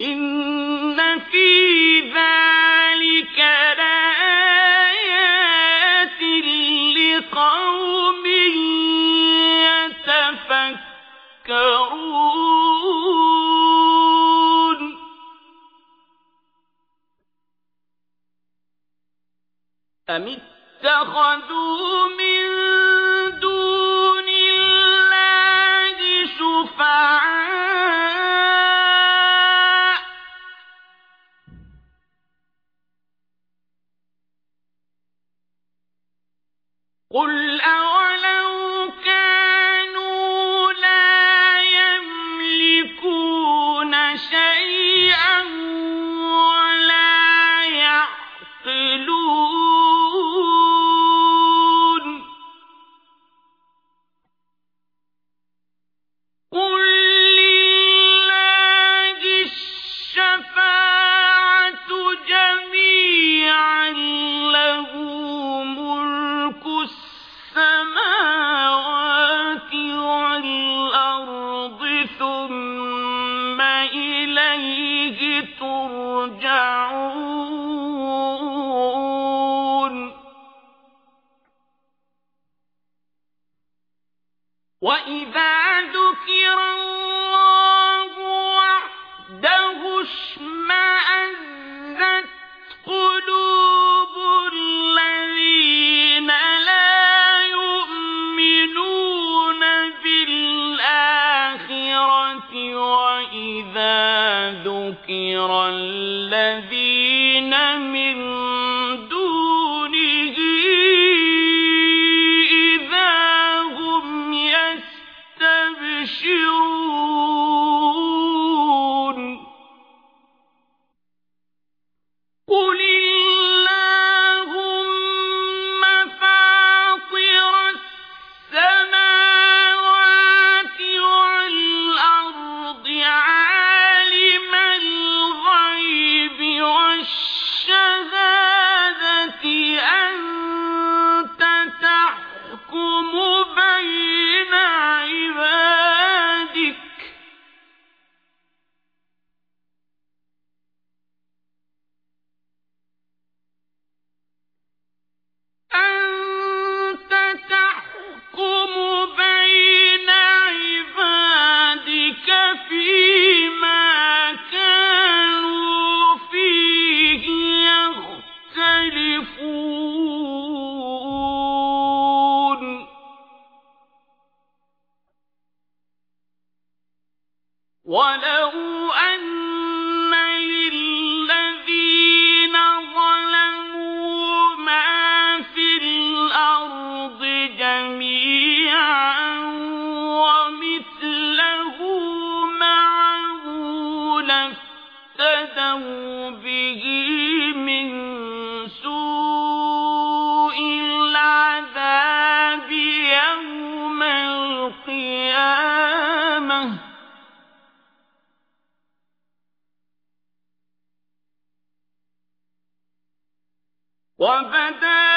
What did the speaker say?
إن في ذلك لآيات لقوم يتفكرون أم اتخذوا من دون الله شفاعاً قل وإذا ذكر الله وحده قلوب الذين لا يؤمنون بالآخرة وإذا ذكر ولو أن وبدأ